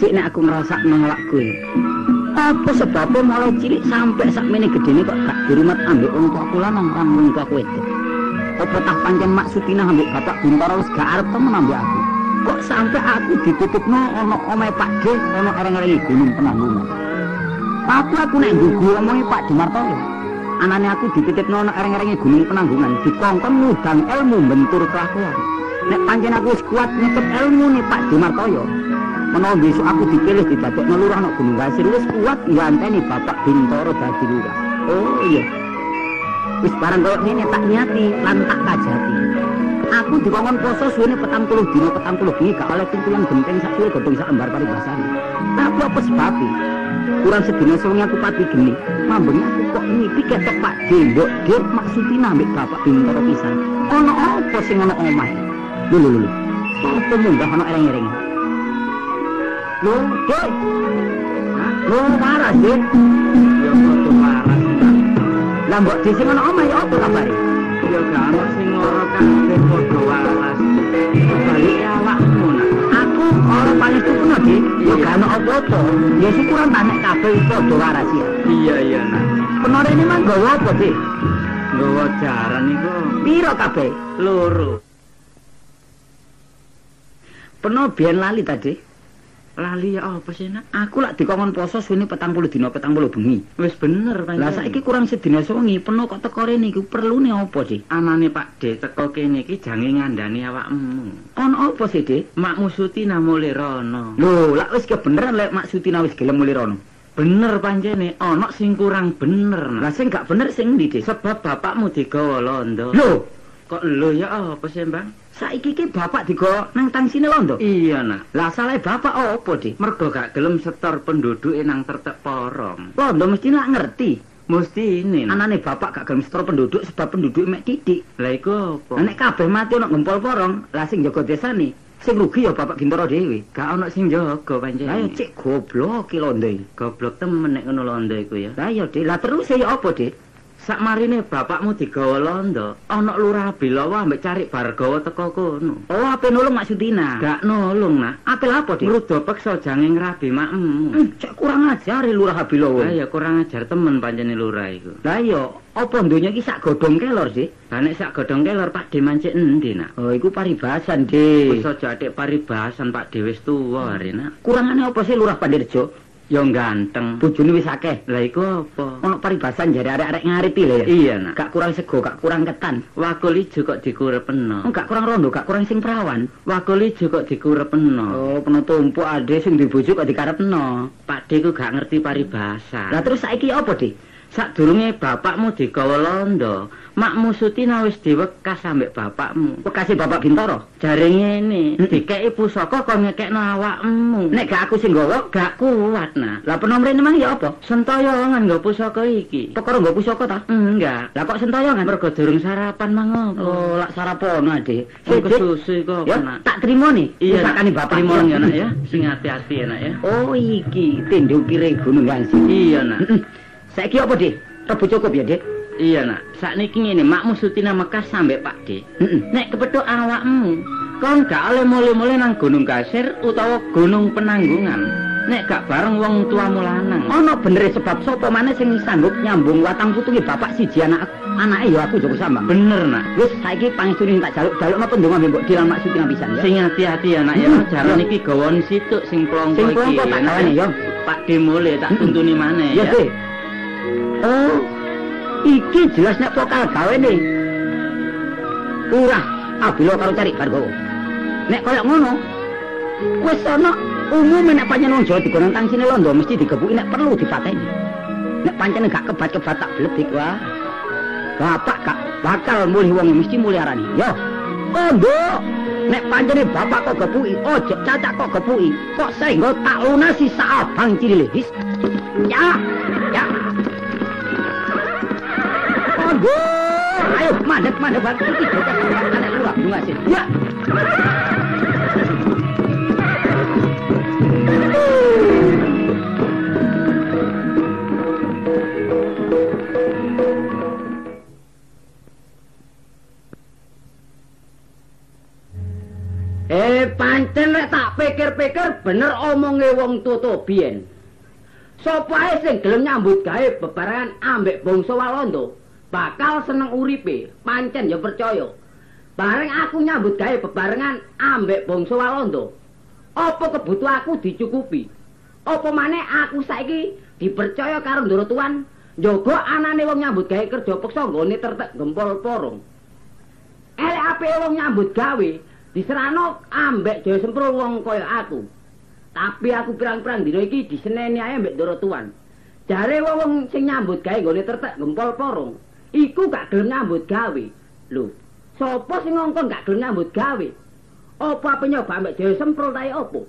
Becik nek aku ngrasakno awakku ya. Apa sebabnya mulai cilik sampai sakmene gedene kok gak dirumat ambek wong tuaku lan wong tuaku wedok. Apa tak pancen mak Sutina ambek bapak Bintoro wis gak arep temen ambek aku. Kok sampai aku ditutupno ana omahe Pak D ana areng-areng gunung penanggungan. Aku aku nek nggugu omonge Pak Demartoyo. Anane aku dititipno ana areng-areng gunung penanggungan dikongkon ngudang ilmu bentur kelakuan. Nek pancen aku wis kuat nyetep ilmu nih Pak Demartoyo, menawa besok aku dipilih didadekno lurah nek Gunung Gasir wis kuat nganteni Bapak Bintoro dadi lurah. Oh iya. Wis barang kaya tak niati lan tak kajati. Aku dikongkon poso suwene 40 dina 40 bengi gak oleh genteng sak suwe godhong sak lembar paribasane. Tapi apa sebabe? Kurang sedina sewengi aku pati geni. Mambeng aku kok ngipi ketok Pak Dembok, Dek maksudina ambek Bapak Bintoro pisan. Ono apa sing ono omahe? Lho lho lho. Apa munggah ono ereng-ereng? Lho, Dek. Lho, waras, Dek. Ya padha waras. Lah mbok dhisik ono omah ya apa kabare? Ya gak ono sing ora kabeh padha waras. Balik awakmu nak. Aku ora pangestu pun, Dik. Ya gak ono apa-apa. Ya syukuran tak nek kabeh padha waras ya. Iya iya nak. Penore ini mang gawa apa, Dik? Nggawa jaran iku Piro kabeh? loro. Peno biyen lali tadi. Lali ya apa sih nak? Aku lak dikongkon poso suwene 40 dina 40 bengi. Wis bener pancen. Lah saiki kurang sedina sewengi, peno kok teko rene iku perlune apa, Dik? anane Pak D teko kene iki jange ngandani awakmu. Ono apa sih, Dik? Makmu Sutina mulih rono. Lho, lak wis kebeneran lek Mak Sutina wis gelem mulih rono. Bener pancene, ana sing kurang bener Lah sing gak bener sing ndi? Sebab bapakmu digawa londo. Lho, Kok lho ya apa sih, Bang? Saiki ki bapak digo nang tangsine londo. Iya nak. Lah salah bapak apa, Dik? Mergo gak gelem setor penduduk nang tertek porong. Londo mesti nak ngerti. Mesti ini. Anane bapak gak gelem setor penduduk sebab penduduk mek titik. Lah iku? Lah nek kabeh mati ana gempol porong, lah sing jaga desane sing rugi ya bapak Bintoro dhewe. Gak ono sing jaga pancen. Lah cek goblok ki londo goblok temen nek ngono londo iku ya. Lah ya, Dik. Lah terus ya apa, Dik? Sakmarine bapakmu digawa londo, ana lurah Bilawa ambek cari Bargawa teko kono. Oh, ape nulung Mak Sutina? Gak nulung nak. Apel apa, Dik? Mrudo peksa jange ngrabi makmu. Hmm, cek kurang ajar ya Lurah Habilowo. Lah ya kurang ajar temen pancene lurah iku. Lah ya, apa donya iki sak godhong kelor sih? Lah nek sak godhong kelor Pak De mancik endi nak? Oh, iku paribasan, Dik. Wis aja atik paribasan Pak De wis tuwa are nak. Kurangane apa sih Lurah Pandirjo? Ya ganteng. Bojone wis akeh. Lah iku apa? Ono paribasan jare arek-arek ngaripi lho ya. Iya nak. Gak kurang sego, gak kurang ketan. Wakul ijo kok dikurepeno. Oh, gak kurang rondo, gak kurang sing perawan. Wakul ijo kok dikurepeno. Oh, kena tumpuk ade sing dibojo kok dikarepno. Pak De ku gak ngerti paribasa. Lah terus saiki apa, Dik? Sadurunge bapakmu digawa londo, makmu Sutina wis diwekas ambek bapakmu. Bekasi Bapak Bintoro. Jare ngene, Mm-mm. dikeki pusaka kok ngekekno awakmu. Nek gak aku sing gawa, gak kuat nah. lah penomrene mang ya apa? Sentoyongan nggo pusaka iki. Perkara nggo pusaka ta? Enggak. Lah kok sentoyongan? Mergo durung sarapan mang apa. Oh, lak Dik. Oh, Dik, kesusu iku Ya, tak terima nih. Iya, Pusakane bapak. Terima ya nak ya. Sing hati-hati ya nak ya. Oh, iki tindhe ukire Gunung Gansi. Iya nak. Saiki apa, Dik? Rebu cukup ya, Dik? Iya nak. Sakniki ngene, makmu Sutina Mekas sampe Pak De. Heeh. Nek kepethuk awakmu, kon gak oleh mule-mule nang Gunung Kasir utawa Gunung Penanggungan. Nek gak bareng wong tuamu lanang. Ono bener sebab sapa maneh sing sanggup nyambung watang putunge bapak siji anak anake ya aku Joko Sambang. Bener nak. Wis saiki pangestune tak jaluk jaluk napa ndonga mbok dilang mak suci pisan ya. Sing hati-hati ya nak ya. Jaran iki gawon situk sing plongko Sing iki. plongko tak nak, gawane ya. Pak De mule tak tuntuni maneh Ya, ya. Oh. Iki jelas nek pokal gawene. Urah, abilo karo cari Bargowo. Nek koyo ngono, wis ana umume nek pancen wong Jawa digono tangsine londo mesti digebuki nek perlu dipateni. Nek pancen gak kebat-kebat tak bledik wah. Bapak gak bakal mulih wong mesti mulih arani. Yo. Kondo. Nek pancene bapak kok gebuki, ojo cacak kok gebuki. Kok sehingga tak lunasi saabang cilik. His. Ya. Ayo mandek mandek bang. Iki joget anak lurah bunga sih. Ya. Eh, pancen rek tak pikir-pikir bener omonge wong tutu biyen. Sopo ae sing gelem nyambut gawe bebarengan ambek bangsa Walanda bakal seneng uripe, pancen ya percaya. Bareng aku nyambut gawe bebarengan ambek bangsa Walanda. Apa kebutuhanku dicukupi? Apa maneh aku saiki dipercaya karo Ndoro Tuan njaga anane wong nyambut gawe kerja peksa nggone tertek gempol porong. Elek ape wong nyambut gawe diserano ambek Jaya Semprul wong kaya aku. Tapi aku pirang-pirang dina iki diseneni ae mbek Ndoro Tuan. Jare wong sing nyambut gawe nggone tertek gempol porong, iku gak gelem nyambut gawe. Lho, sapa sing ngongkon gak gelem nyambut gawe? Apa apa nyoba mbek Jaya Semprul tae opo?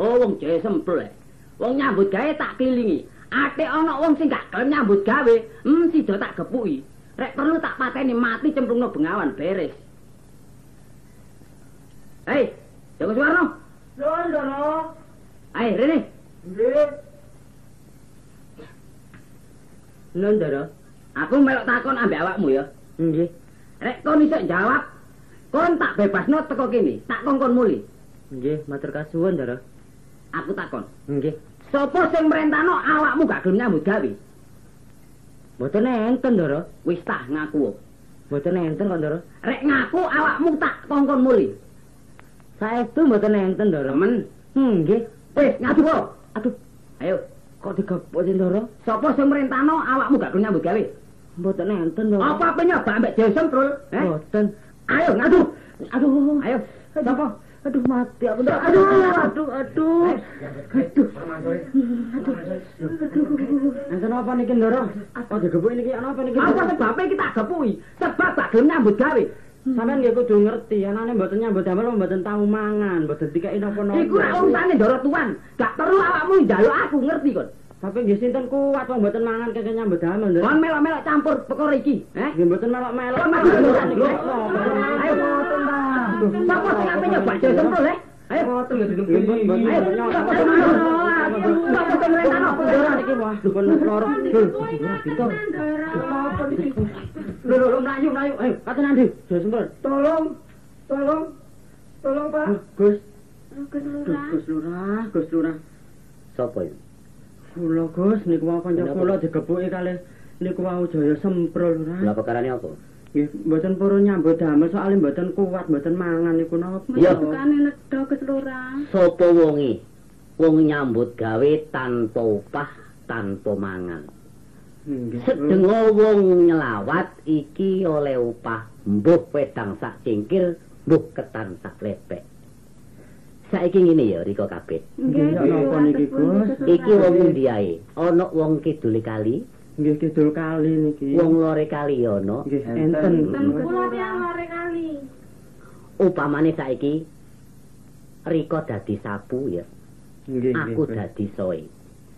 Oh, wong Jaya Semprul. Eh. Wong nyambut gawe tak kilingi. Ate ana wong sing gak gelem nyambut gawe, hmm sida tak gepuki. Rek perlu tak pateni mati cemplungno bengawan beres. Hei, Joko Suwarno. Lho, Ndoro. Ayo, Rene. Nggih. Nondoro, aku melok takon ambek awakmu ya. Nggih. Rek kon iso jawab, kon tak bebasno teko kene, tak kongkon muli. Nggih, matur kasuwun, Ndoro. Aku takon. Nggih. Sopo sing merentano awakmu gak gelem nyambut gawe? Mboten enten, Ndoro. Wis tah ngaku. Mboten enten kok, Ndoro. Rek ngaku awakmu tak kongkon muli. Saestu mboten enten, Ndoro. Temen, Hmm, nggih. wis ngadu kok. Aduh, Ayo, kok digepuk Ndoro? sopo sing merentano awakmu gak gelem nyambut gawe? Mboten enten, Ndoro. Apa apa nyoba ambek Jaya Semprul? Eh? Mboten. Ayo ngadu. Aduh. Ayo, sopo? Aduh, mati aku, Ndoro. Aduh. Aduh, aduh. Aduh. Enten apa niki, Ndoro? Oh, digepuk niki ana apa niki? Apa sebabnya kita gepuki? Sebab gak gelem nyambut gawe. Sampeyan nggih kudu ngerti, anane mboten nyambut damel mboten tau mangan, mboten dikeki napa-napa. Iku rak urusane Ndoro Tuan. Gak perlu awakmu njaluk aku ngerti kon. Tapi nggih sinten kuat wong mboten mangan keke nyambut damel. Kon melok-melok campur perkara iki, eh? Nggih mboten melok-melok. Kon. Ayo mboten ta. Sapa sing ape nyoba Jaya Semprul, eh? Ayo. Mboten nggih dinten mboten mboten. Ayo, sapa sing anu? Sapa sing ngrentano Ndoro niki wah, loro. Dul, pinter. Lho lho lho mlayu mlayu. Ayo, katen ndi? Jaya sempur. Tolong, tolong, tolong Pak. Gus. Gus Gus Lurah, Gus Lurah. Sopo ya? Kula Gus niku wau kanca kula digepuki kalih niku wau Jaya Semprul Lurah. Lah perkarane apa? Nggih, mboten purun nyambut damel soalé mboten kuat, mboten mangan niku napa. Ya. Tukane nedha keseluruhan. Sopo wongi? Wong nyambut gawe tanpa upah, tanpa mangan. Nggih. Sedeng wong nyelawat iki oleh upah mbuh wedang sak cingkir, mbuh ketan sak lepek. Saiki ngene ya Rika Kabit. Nggih, ya napa niki, Gus? Iki wong endi ae? Ana wong kidul kali, Nggih kidul kali niki. wong lore kali ana. nggih enten. Kula tiyang lare kali. Upamane saiki Rika dadi sapu ya, Nggih, aku dadi soe.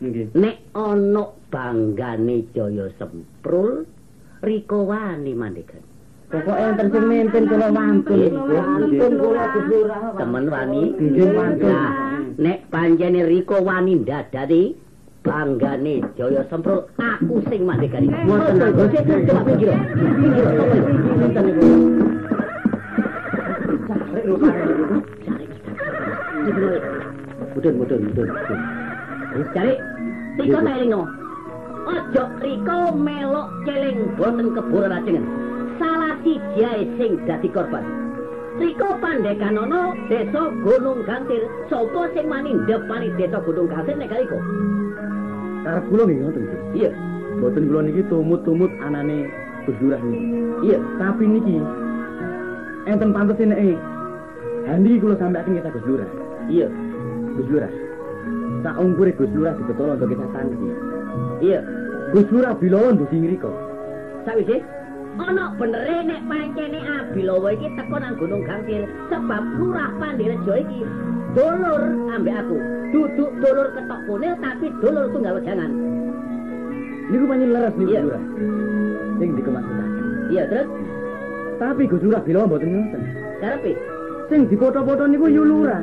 Nggih. Nek ana banggane Jaya Semprul, Rika wani mandegan. Pokoke enten sing menten kula wantun. Wantun kula Gus Lurah. Temen wani. Nggih wantun. Nah, nek panjene Rika wani ndadani banggane Jaya Semprul, aku sing mandegani. Ngoten lho. Coba pinggir. Pinggir sapa niku. Mudun, mudun, mudun. Wis cari. Rika saelingo. Ojo Rika melok celeng boten kebur rajengan. Salah siji sing dadi korban. Rika pandekanono desa Gunung Gantir. Sopo sing mani ndepani desa Gunung Gantir nek Rika? Karep kula nggih ngoten. Iya, Mboten kula niki tumut-tumut anane Gus Lurah niki. iya. Tapi niki enten pantes nek Handi kula sampeaken kita Gus Lurah. Iya, Gus Lurah. Sak ungkure Gus Lurah dibetol untuk kita sangki. iya. Gus Lurah bilawan ndugi ngriko. Sawise ana benere nek pancene Abilawa iki teko nang Gunung Gantir sebab Lurah Pandirejo iki dulur ambek aku. Duduk dulur ketok kunil tapi dulur tunggal wejangan. Niku panjen leres niku. Gus Lurah. Sing dikemaksudake. Iya, terus Tapi Gus Lurah bilawan mboten ngoten. karepe Sing dipoto-poto niku yu Lurah.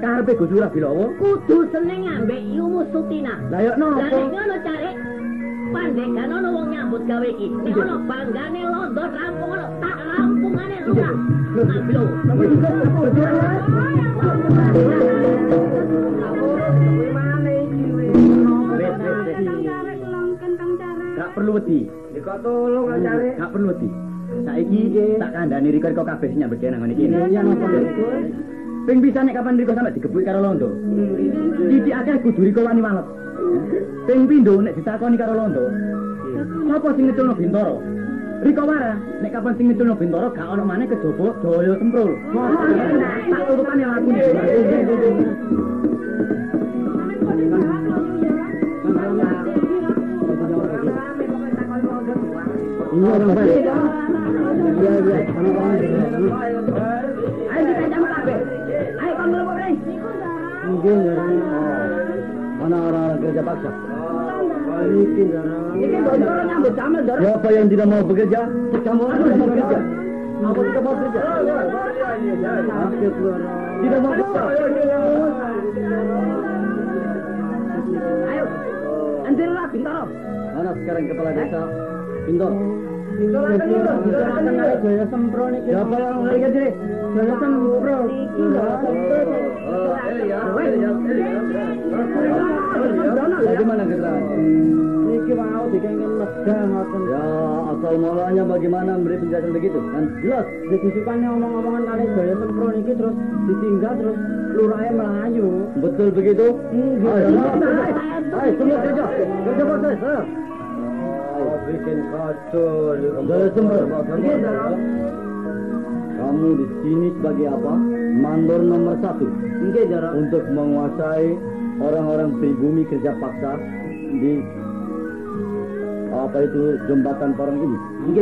Karepe Gus Lurah bilawa. kudu seneng ambek Yumu Sutina. Lah yo Lah napa? ngono cari Pandekan ono wong nyambut gawe iki. Nek ono banggane londo rampung ono tak rampungane lurah. Gak perlu wedi. Kok tolong acare. Gak perlu wedi. Saiki tak kandhani riko kok kabeh nyambut gawe nang ngene iki. Iya napa Ping bisa nek kapan riko sampe digebuki karo londo. Siti akeh kudu riko wani walet. Ping pindho nek ditakoni karo londo. Apa sing ngeculno Bintoro? Riko wara, nek kapan sing ngeculno Bintoro gak ono maneh kejaba Jaya Semprul. Tak urutane laku. Iya, Bang. Iya, iya. Ayo kita jamu kabeh. Ayo kon mlebu rene. Mungkin Mana orang-orang kerja paksa? Dor. Siapa yang tidak mau bekerja? Kamu harus mau bekerja. Kamu tidak mau bekerja? Tidak mau bekerja. Ayo. Mana sekarang kepala desa? Sempro niki. Siapa yang melarikan diri? Jaya Sempro. Bagaimana keterangan? Niki mau dikengken medal ngoten. Ya, asal mulanya bagaimana memberi penjelasan begitu? Kan jelas. Ditusukannya omong-omongan kali Jaya Sempro niki terus ditinggal terus lurahnya melayu. Betul begitu? Iya. Ayo, ayo, semua kerja. Kerja paksa, saya. bikin kacau. Jaya Sempro. Kamu di sini sebagai apa? Mandor nomor satu. Nggih, Dor. Untuk menguasai orang-orang pribumi kerja paksa di apa itu jembatan Parang ini.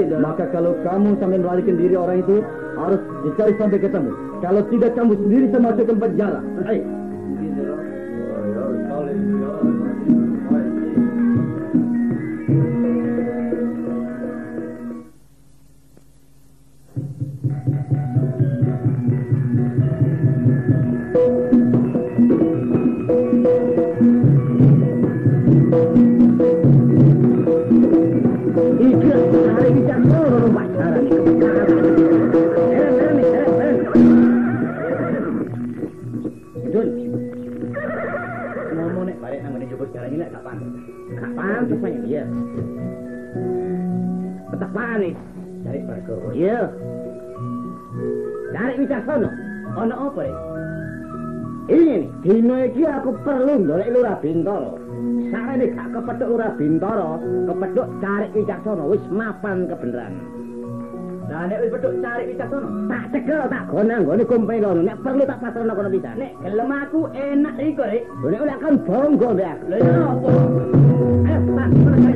Dor. Maka kalau kamu sampai melarikan diri orang itu harus dicari sampai ketemu. Kalau tidak kamu sendiri saya masukkan penjara. Ayo. Petak mana? Cari perkara. Iya. Cari wicaksono. Ono apa nih? Ini nih, dino iki aku perlu golek lurah Bintoro. Sarene gak kepethuk lurah Bintoro, kepethuk cari wicaksono wis mapan kebenaran. Nah, nek wis peduk cari wicaksono. Tak cekel tak gonang nggone kumpul kono. Nek perlu tak pasrahno kono bisa. Nek gelem aku enak iku rek. Nek ora kan bonggo aku. Lha ya apa? Ayo tak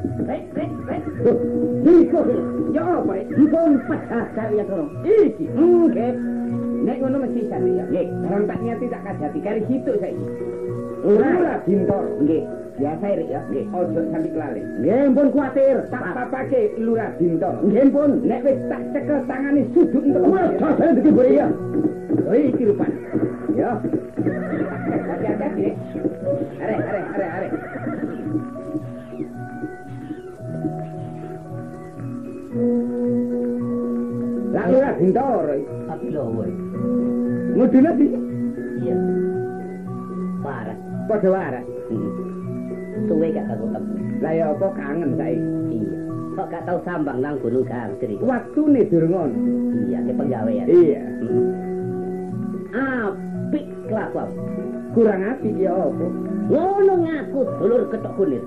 ya. Oh, oh, apa rek? Pecah kali ya tolong. Iki, oke. Nek ngono mesti sami ya. Nggih, orang tak niati tak kajati kari situ saiki. Ora bintor. Nggih. Biasa rek ya. Nggih, ojo sampe kelalen. Nggih, pun kuatir. Tak papake lurah bintor. Nggih, pun nek wis tak cekel tangane sudut entuk. Wah, sampeyan iki buri ya. Oh, iki rupane. Ya. Lurah bintor. Tapi lho, woi. Mudune di Iya. Parah. padha waras. Suwe gak kagok temu. Lah ya apa kangen saiki. Iya. Kok gak tau sambang nang Gunung Gangster iku? Waktune durung ngono. Iya, ke penggawean. Iya. Hmm. Apik kelakuan. Kurang apik ya apa? Ngono ngaku dulur ketok kunir.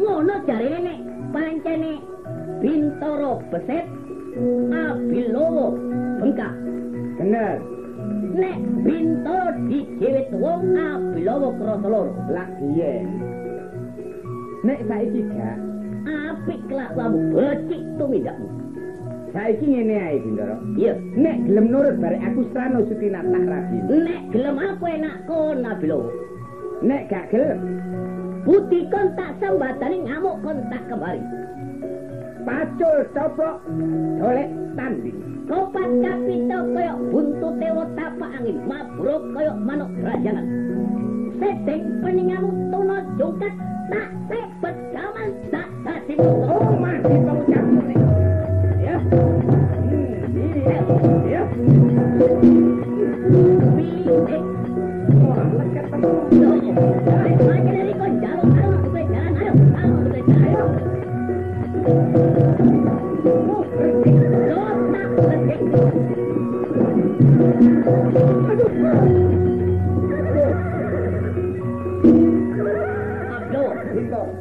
Ngono jarene nek pancene Bintoro beset Abilowo bengkak. Bener. Nek Bintoro dijewit wong Abilowo krasa loro. Lah iya. Nek saiki gak Apik kelakuanmu becik tumindakmu. Saiki ngene ae, Bindara. Iya. Nek gelem nurut barek aku Strano Sutina tak rabi. Nek gelem apa enak kon Abilo. Nek gak gelem, Putih kon tak sambatani ngamuk kon tak kembali. Pacul coplok golek tanding. Kopat kapito koyo buntute tapak angin, mabruk koyo manuk rajangan. Seteng peningamu tuno jungkat, tak sepet gaman, tak dasi Oh, masih pengucap ini. Ya. Hmm, iya. Ya. Pilih, eh, Wah, leket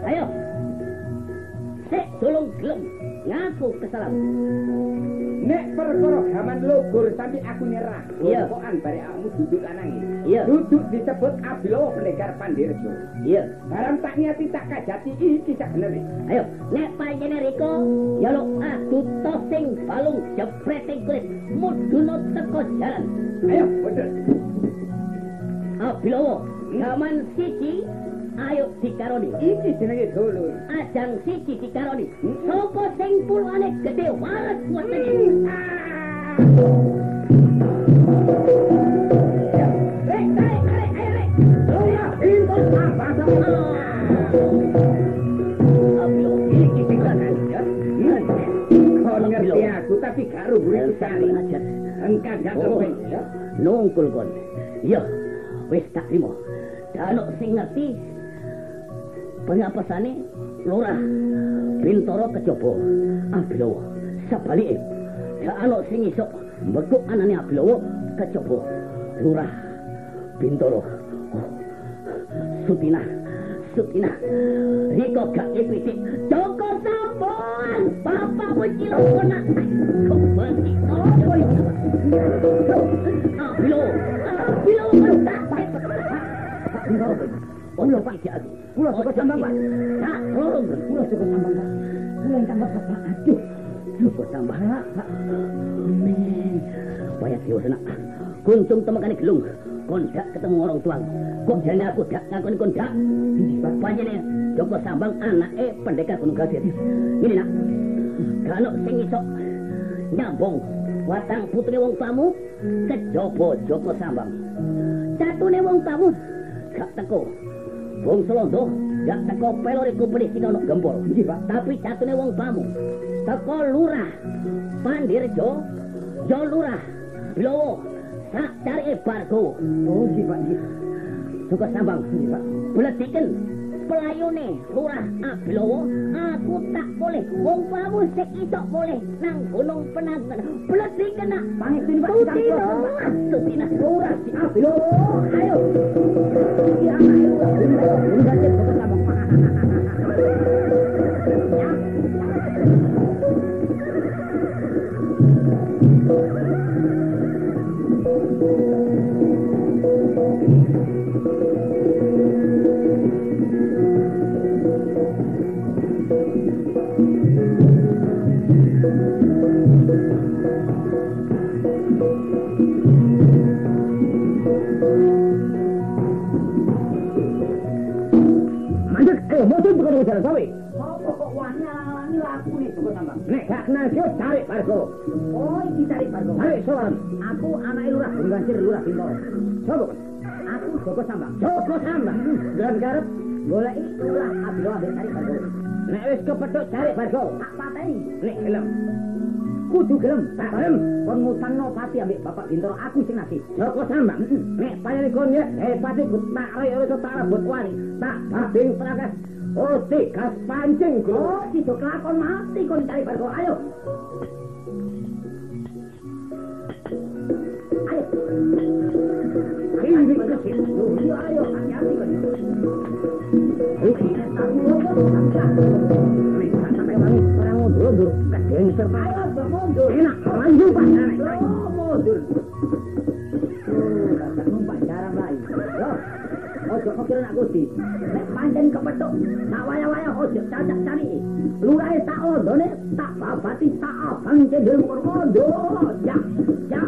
Ayo. Sek, tolong gelem, ngaku kesalahan. Lugur sampe aku nyerah. Iya. Pokokan bare awakmu duduk lanang iki. Iya. Duduk disebut Abilawa Pendekar Pandirjo. Iya, Barang tak niati tak kajati iki sak bener. ayo. Nek panjenengan riko, ya lo aku tosing balung jepreting kulit, muduno teko jalan. Ayo, bener. Abilowo, gaman siji, ayo dikaroni. Iki jenenge dulur. Ajang siji dikaroni. Sopo sing puluhane gede waras kuatane. Nungkul kon. Iya, wis tak trimo. Dano sing ngerti pengapasane lurah Bintoro kejaba Abilowo. Sabalike, dano sing iso mbekuk anane Abilowo kejaba lurah Bintoro. Sutina, Sutina. Riko gak ipitik. Joko sampun. Bapak wajil kona. Kembali. Oh, Abilo, Abilo mentak. Ulo pak iki aku. Kula suka sambang, Pak. Tak, tolong. Kula suka sambang, Pak. Kula yang tambah Pak. Aduh. Lupa tambah. Amin. Bayat yo senak. Kuncung temakane gelung. Kondak ketemu orang tuang. Kok jane aku dak ngakoni kondak. Panjene Joko Sambang anake pendekar Gunung Glasir. Ini nak. Kalau sing iso nyambung watang putri wong tamu kejaba Joko Sambang. Catune wong tamu gak teko. Wong Selondo gak teko pelore kupedi sing ono gempol. Tapi catune wong tamu teko lurah Pandirjo yo lurah Bilowo sak cari bargo. Oh, nggih, Pak. Nggih. Joko Sambang. Beletiken pelayune lurah Abilowo aku tak boleh wong pamu sik iso boleh nang gunung penangan beletiken nak Pangestuni, Pak. Tutina lurah si ujar sawi. Apa kok wani laku? Nek gak kenal yo cari Bargo. Oh, iki cari bargo. Cari sowan. Aku anake lurah Gungansir lurah Bintoro. Sopo? Aku Joko Sambang. Joko Sambang. Dan karep Goleki lurah Abdul ambek cari bargo. nek wis kepethuk cari Bargo. Tak pateni. Nek gelem. Kudu gelem. Tak gelem. Kon ngutangno pati ambek Bapak Bintoro aku sing ngasih. Joko Sambang. Nek panjenengan kon ya hepate ku tak rek ora tak rebut wani. Tak babing prakas. Oh, tigas pancing, Bro. Oh, si Joko lakon mati kon cari bargo. Ayo. Ayo. Ini iki sih. Ayo, ayo, hati-hati kon. Iki Aku ngopo sampean. nek sampe wangi ora mundur, kadengser Pak. Ayo, Mbak mundur. Enak, maju Pak. Oh, mundur. Ojo kok kira nak kuti. Nek pancen kepethuk, nak waya-waya ojo cacak cari. lurahe tak ondone tak babati tak abang cendel kondo. Ya, ya.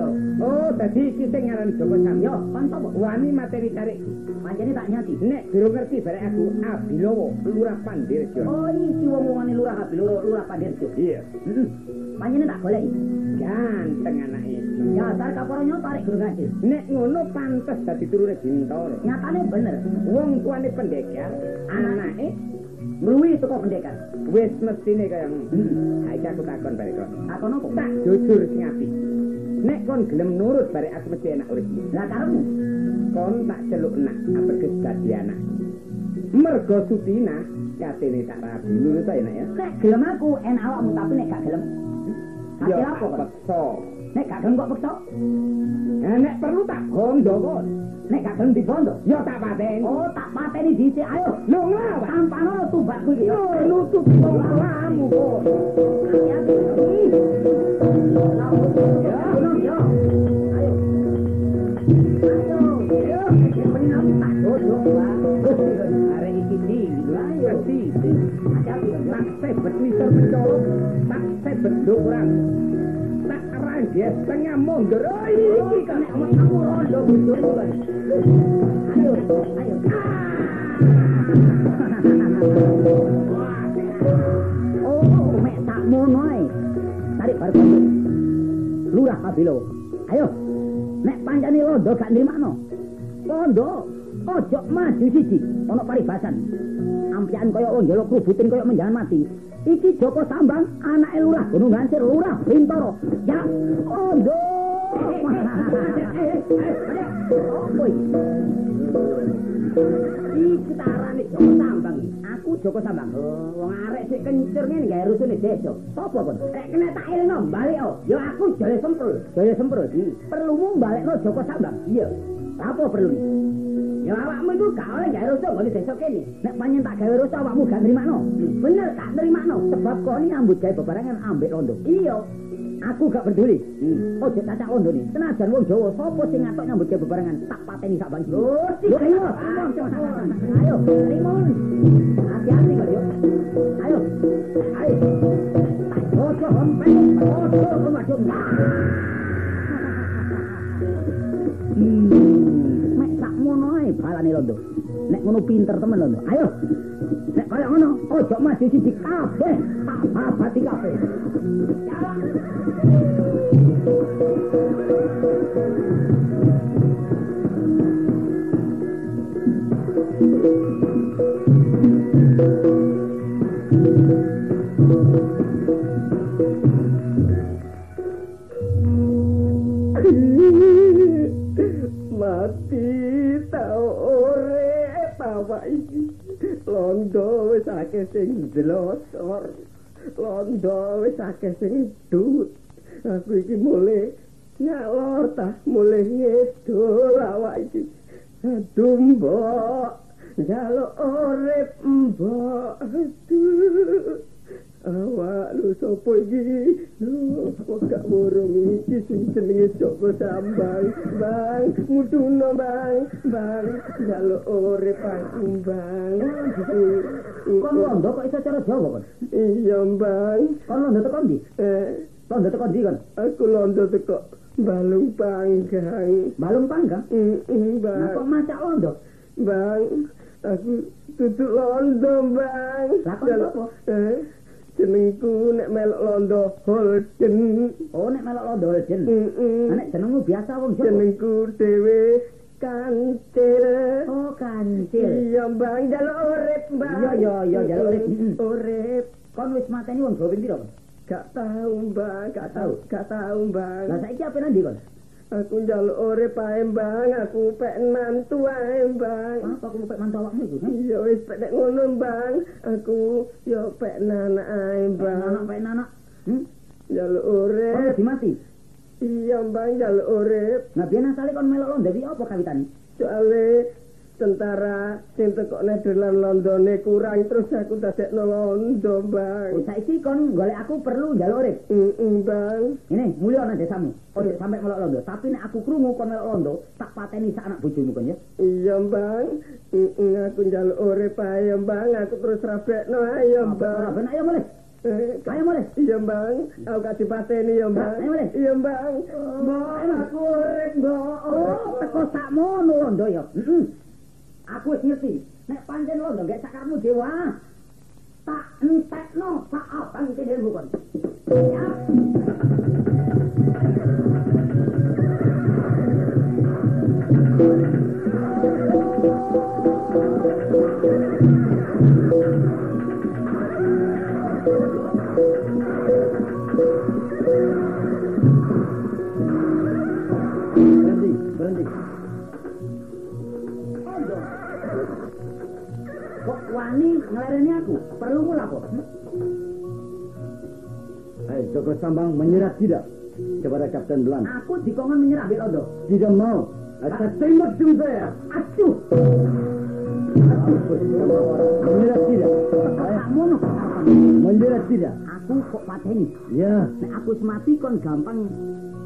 Ya Bintoro. Oh, dadi iki sing ngaran Joko Yo, Samyo. kon sapa? Wani materi tarik. Pancene tak nyati. Nek durung ngerti barek aku Abilowo, Lurah Pandirjo. Oh, iki wong-wongane lurah Abi lurah Pandirjo. Iya, Heeh. Pancene tak goleki. ganteng anake. Dasar kaporo nyoto arek Gunung Gansir. Nek ngono pantes dadi turune Bintoro. Nyatane bener. Wong tuane pendekar, anake Ngluwi teko pendekar. wis mestine kaya ngono. Ha iki aku takon barek kok. Aku nopo? Tak jujur sing apik. Nek kon gelem nurut barek aku mesti enak urip. Lah karepmu? Kon tak celuk nak apeges dadi anak. Mergo Sutina katene tak rabi nurut ae nak ya. Nek gelem aku enak awakmu tapi nek gak gelem. Yo Hasil apa kok? Nek gak gelem kok peksa? Nah, nek perlu tak gondo kon. Nek gak gelem dibondo. Yo tak pateni. Oh, tak pateni dhisik ayo. Lho nglawan. Tampanono tumbakku iki. Yo nutup wong lamu kon. Hati-hati. Ih. Ya, ngono yo. Ayo. Ayo. Yo, iki menang tak dodok, Pak. Arek iki di, Ayo. ngerti. Hati-hati. Tak sebet misal mencolok, tak sebet dorang. Tak ranjes tengah mundur. Iki kan. Nek kamu rondo kan. Ayo, ayo. Oh, mek tak mono ae. Tarik bar kondo. Lurah Kabilo. Ayo. Nek pancane londo gak nrimakno. Londo, ojo maju siji, ana paribasan. Ampian kaya njaluk krubutin kaya menjangan mati. Iki Joko Sambang, anake lurah Gunung Gansir, lurah Bintoro. Ya, londo. Apa iki? Iki tarane Joko Sambang. Aku Joko Sambang. Wong arek sik kencur ngene gawe rusune desa. Sopo kon? Rek kena tak elno balik oh. Ya aku jare semprul. Jare semprul. Hmm. Perlumu balekno Joko Sambang. Iya. Apa perlu? Ya awakmu itu gak oleh gawe rusuh ngene desa kene. Nek panjen tak gawe rusuh awakmu gak nrimakno. Bener gak nrimakno sebab kok ini ambut gawe bebarengan ambek londo. Iya. Aku gak peduli. Hmm. Ojo cacak londo nih. Senajan wong Jawa sapa sing ngatok nyambut gawe bebarengan tak pateni sak bangki. Oh, ayo. Ayo, Rimon. Hati-hati kok, yuk. Ayo. Ayo. Ojo hompet, ojo kemacung. Hmm, mek sak ngono ae balane londo. Nek ngono pinter temen londo. Ayo. Nek kaya ngono, ojo maju siji kabeh. Tak babati kabeh. Mati tau ore tawa iki. Londo wis akeh sing jlosor. Londo wis akeh sing dut. Aku iki mulai nyalor ta, mulai ngedol awak iki. Aduh mbok, jaluk urip mbok. Aduh. Awak lu sopo iki? Lu kok gak burung iki sing jenenge Joko Sambang. Bang, mutuno bang. Bang, jaluk urip aku bang. Kon londo kok iso cara Jawa kon? Iya bang. Kon londo teko ndi? Eh, Londo teko ndi kon? aku londo teko balung panggang. Balung panggang. Mm Nah kok bang. masak londo? Bang, aku tutuk londo bang. Lah, kok? Eh, jenengku nek melok londo Holden. Oh nek melok londo. Mm Nek jenengmu biasa wong Jawa. jenengku dhewe kancil. Oh kancil. Iya bang, jaluk urip bang. Iya, iya, iya, jaluk urip. Urip Kon wis mateni wong pira? kon? Gak tahu, Mbang. Gak tahu. Gak tahu, Mbang. Lah saiki apa nanti kon? Aku njaluk urip ae, Mbang. Aku pek mantu ae, Mbang. Apa aku pek mantu awakmu iku? Hah? Iya wis pek nek ngono, Mbang. Aku yo pek nanak ae, Mbang. anak pek anak. Hmm? Njaluk Kon urip. wedi mati. Iya, Mbang, njaluk urip. Nah biyen asale kon melok londo iki apa kawitane? Soale tentara sing teko Nederland Londone kurang terus aku dadekno londo, Oh, Bang. saiki kon golek aku perlu njaluk urip. Heeh, Bang. Ini mulia nang desamu. Ojo sampe melok londo. Tapi nek aku krungu kon melok londo, tak pateni sak anak bojomu kon ya. Iya, Bang. Heeh, aku njaluk urip ae, Bang. Aku terus rabekno ayo, Bang. ben ayo mulai. Eh, Ayo mulai. Iya, Bang. Aku gak dipateni ya, Bang. Ayo, boleh. Iya, Bang. Bang, aku urip, Bang. Oh, teko sakmono londo ya. Heeh. Aku ngerti. Nek pancen londo gak sakarmu dewa. Tak entekno sak abang kene kon. Ya. Berhenti, ngelereni aku. Perlu mula kok. Hmm? Hai, Joko Sambang menyerah tidak kepada Kapten Belan. Aku dikongan menyerah, Bilodo. Tidak mau. Aku tembak tim saya. Acuh. Menyerah tidak. Kamu Menyerah tidak. Aku kok pateni. Ya. Nah, aku semati kon gampang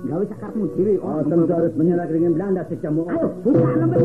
Gak bisa kartu diri. Oh, tentu harus menyerah dengan Belanda sejamu. Ayo, buka nomor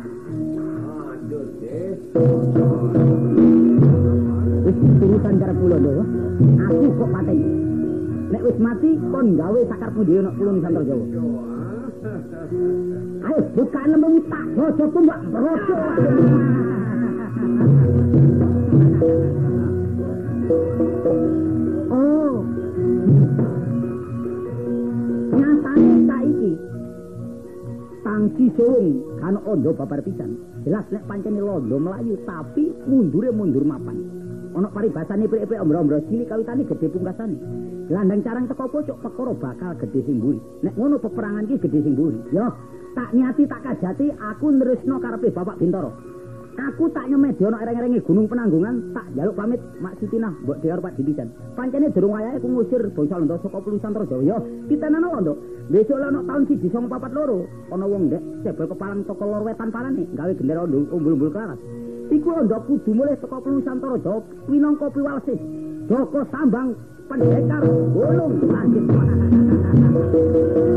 Wis urusan karep kula lho. Aku kok pateni. Nek wis mati kon gawe sakarmu dhewe nek kula Nusantara Jawa. Ayo buka lembemu tak rojo tumbak rojo. Oh. Tangsi Sung kan ondo babar pisan. Jelas nek pancene londo melayu tapi mundure mundur mapan. Ana paribasane prik-prik ombro-ombro cilik kawitane gedhe pungkasane. Landang carang teko pojok perkara bakal gedhe sing mburi. Nek ngono peperangan ki gedhe sing mburi. Yo, tak niati tak kajati aku nresno karepe Bapak Bintoro. Aku tak nyemedi ana ereng-erenge gunung penanggungan, tak njaluk pamit Mak Sitinah, Mbok Dear Pak Dipisan. Pancene durung wayahe ku ngusir bangsa Londo saka Pulusantara Jawa. Yo, pitenana Londo. Besok lan taun 1942 ana wong ndek cebol kepalan toko lor wetan parane gawe gendera umbul-umbul klaras. Iku Londo kudu mulih saka Pulusantara Jawa winangka piwalesis. Joko Sambang pendekar Gunung Langit.